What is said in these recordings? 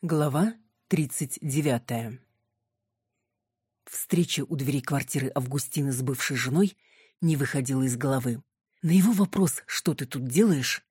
Глава 39. Встреча у двери квартиры Августины с бывшей женой не выходила из головы. На его вопрос «Что ты тут делаешь?»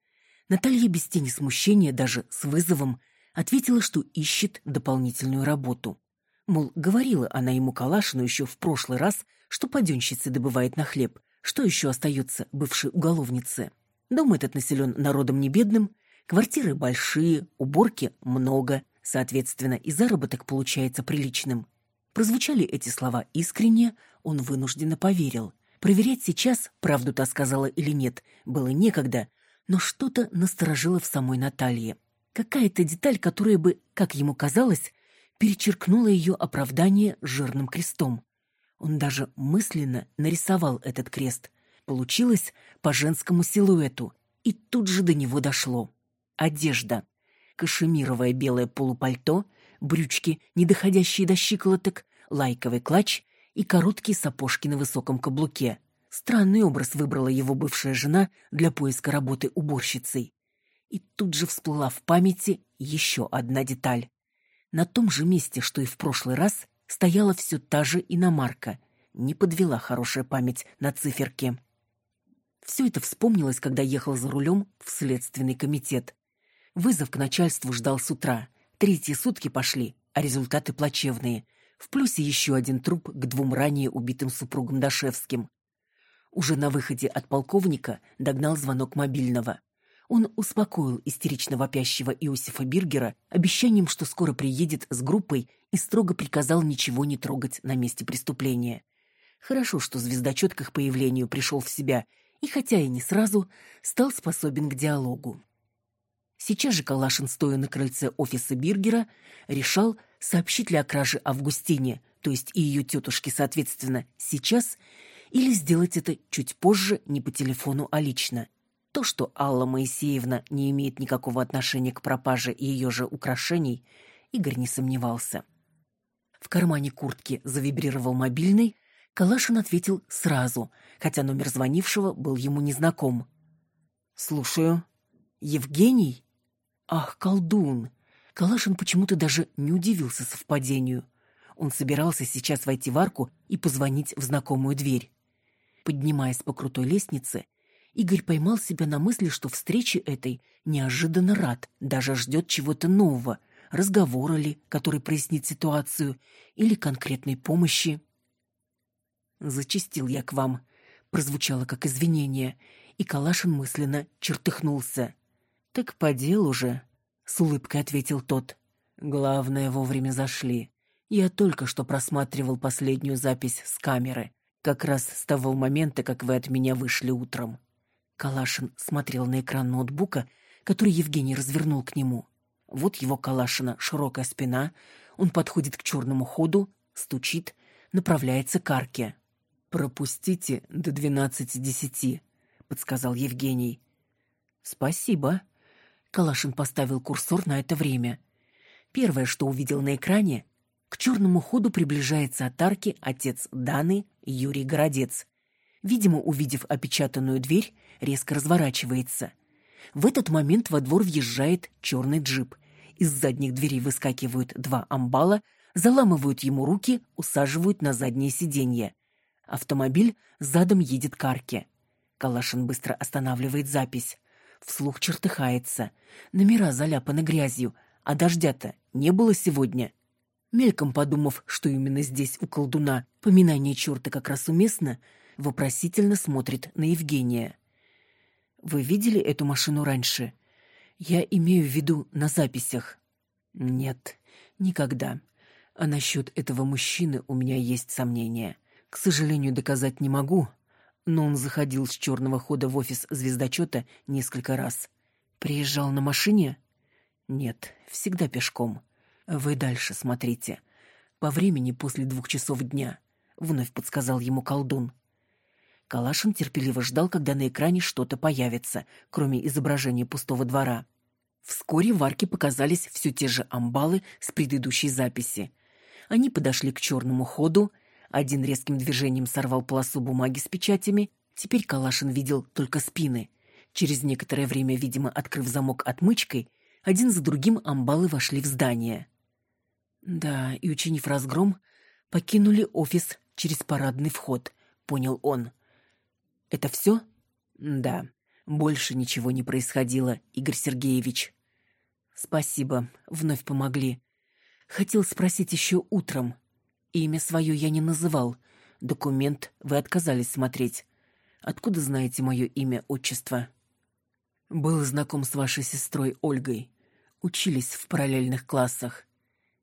Наталья без тени смущения, даже с вызовом, ответила, что ищет дополнительную работу. Мол, говорила она ему Калашину еще в прошлый раз, что паденщица добывает на хлеб, что еще остается бывшей уголовнице. Дом этот населен народом не бедным, квартиры большие, уборки много, соответственно, и заработок получается приличным. Прозвучали эти слова искренне, он вынужденно поверил. Проверять сейчас, правду та сказала или нет, было некогда, но что-то насторожило в самой Наталье. Какая-то деталь, которая бы, как ему казалось, перечеркнула ее оправдание жирным крестом. Он даже мысленно нарисовал этот крест. Получилось по женскому силуэту, и тут же до него дошло. Одежда. Кашемировое белое полупальто, брючки, не доходящие до щиколоток, лайковый клатч и короткие сапожки на высоком каблуке. Странный образ выбрала его бывшая жена для поиска работы уборщицей. И тут же всплыла в памяти еще одна деталь. На том же месте, что и в прошлый раз, стояла все та же иномарка. Не подвела хорошая память на циферке. Все это вспомнилось, когда ехал за рулем в следственный комитет. Вызов к начальству ждал с утра. Третьи сутки пошли, а результаты плачевные. В плюсе еще один труп к двум ранее убитым супругам Дашевским. Уже на выходе от полковника догнал звонок мобильного. Он успокоил истерично вопящего Иосифа Биргера обещанием, что скоро приедет с группой и строго приказал ничего не трогать на месте преступления. Хорошо, что звездочет к их появлению пришел в себя и, хотя и не сразу, стал способен к диалогу. Сейчас же Калашин, стоя на крыльце офиса Биргера, решал, сообщить ли о краже Августине, то есть и ее тетушке, соответственно, сейчас, или сделать это чуть позже, не по телефону, а лично. То, что Алла Моисеевна не имеет никакого отношения к пропаже и ее же украшений, Игорь не сомневался. В кармане куртки завибрировал мобильный, Калашин ответил сразу, хотя номер звонившего был ему незнаком. «Слушаю. Евгений?» «Ах, колдун!» Калашин почему-то даже не удивился совпадению. Он собирался сейчас войти в арку и позвонить в знакомую дверь. Поднимаясь по крутой лестнице, Игорь поймал себя на мысли, что встрече этой неожиданно рад, даже ждет чего-то нового, разговора ли, который прояснит ситуацию, или конкретной помощи. «Зачистил я к вам», — прозвучало как извинение, и Калашин мысленно чертыхнулся. «Так по делу же», — с улыбкой ответил тот. «Главное, вовремя зашли. Я только что просматривал последнюю запись с камеры, как раз с того момента, как вы от меня вышли утром». Калашин смотрел на экран ноутбука, который Евгений развернул к нему. Вот его Калашина широкая спина, он подходит к черному ходу, стучит, направляется к арке. «Пропустите до двенадцати десяти», — подсказал Евгений. «Спасибо». Калашин поставил курсор на это время. Первое, что увидел на экране, к черному ходу приближается от арки отец Даны Юрий Городец. Видимо, увидев опечатанную дверь, резко разворачивается. В этот момент во двор въезжает черный джип. Из задних дверей выскакивают два амбала, заламывают ему руки, усаживают на заднее сиденье. Автомобиль задом едет к арке. Калашин быстро останавливает запись. Вслух чертыхается. Номера заляпаны грязью, а дождя-то не было сегодня. Мельком подумав, что именно здесь у колдуна поминание черта как раз уместно, вопросительно смотрит на Евгения. «Вы видели эту машину раньше?» «Я имею в виду на записях». «Нет, никогда. А насчет этого мужчины у меня есть сомнения. К сожалению, доказать не могу, но он заходил с черного хода в офис звездочета несколько раз. Приезжал на машине? Нет, всегда пешком. Вы дальше смотрите. По времени после двух часов дня, вновь подсказал ему колдун. Калашин терпеливо ждал, когда на экране что-то появится, кроме изображения пустого двора. Вскоре в арке показались все те же амбалы с предыдущей записи. Они подошли к черному ходу, один резким движением сорвал полосу бумаги с печатями, теперь Калашин видел только спины. Через некоторое время, видимо, открыв замок отмычкой, один за другим амбалы вошли в здание. Да, и учинив разгром, покинули офис через парадный вход, понял он. Это все? Да. Больше ничего не происходило, Игорь Сергеевич. Спасибо, вновь помогли. Хотел спросить еще утром. Имя свое я не называл. Документ вы отказались смотреть. Откуда знаете мое имя, отчество? Был знаком с вашей сестрой Ольгой. Учились в параллельных классах.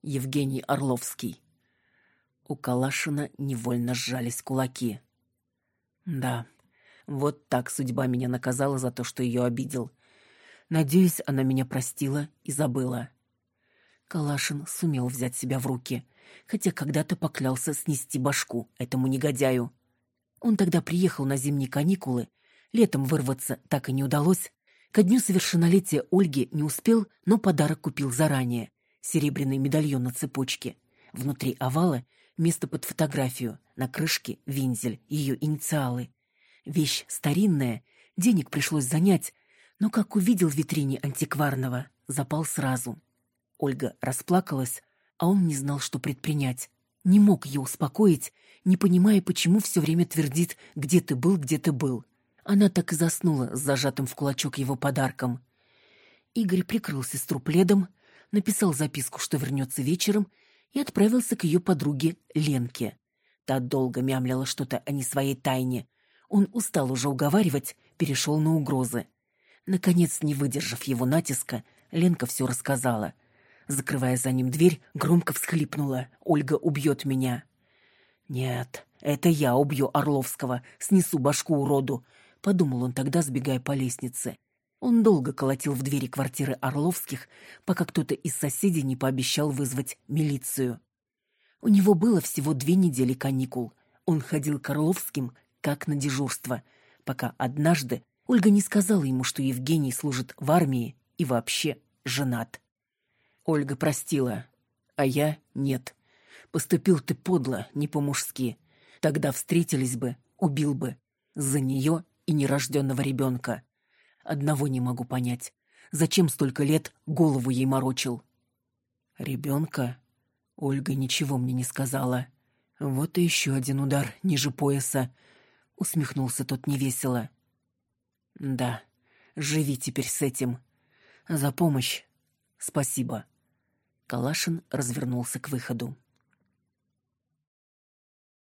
Евгений Орловский. У Калашина невольно сжались кулаки. Да, вот так судьба меня наказала за то, что ее обидел. Надеюсь, она меня простила и забыла. Калашин сумел взять себя в руки, хотя когда-то поклялся снести башку этому негодяю. Он тогда приехал на зимние каникулы, летом вырваться так и не удалось. Ко дню совершеннолетия Ольги не успел, но подарок купил заранее. Серебряный медальон на цепочке. Внутри овала место под фотографию, на крышке винзель, ее инициалы. Вещь старинная, денег пришлось занять, но как увидел в витрине антикварного, запал сразу. Ольга расплакалась, а он не знал, что предпринять. Не мог ее успокоить, не понимая, почему все время твердит «где ты был, где ты был». Она так и заснула с зажатым в кулачок его подарком. Игорь прикрыл сестру пледом, написал записку, что вернется вечером, и отправился к ее подруге Ленке. Та долго мямлила что-то о не своей тайне. Он устал уже уговаривать, перешел на угрозы. Наконец, не выдержав его натиска, Ленка все рассказала. Закрывая за ним дверь, громко всхлипнула. «Ольга убьет меня». «Нет, это я убью Орловского, снесу башку уроду», — подумал он тогда, сбегая по лестнице. Он долго колотил в двери квартиры Орловских, пока кто-то из соседей не пообещал вызвать милицию. У него было всего две недели каникул. Он ходил к Орловским как на дежурство, пока однажды Ольга не сказала ему, что Евгений служит в армии и вообще женат. Ольга простила, а я нет. Поступил ты подло, не по-мужски. Тогда встретились бы, убил бы. За нее и нерожденного ребенка. Одного не могу понять. Зачем столько лет голову ей морочил? Ребенка? Ольга ничего мне не сказала. Вот и еще один удар ниже пояса. Усмехнулся тот невесело. Да, живи теперь с этим. За помощь. Спасибо. Калашин развернулся к выходу.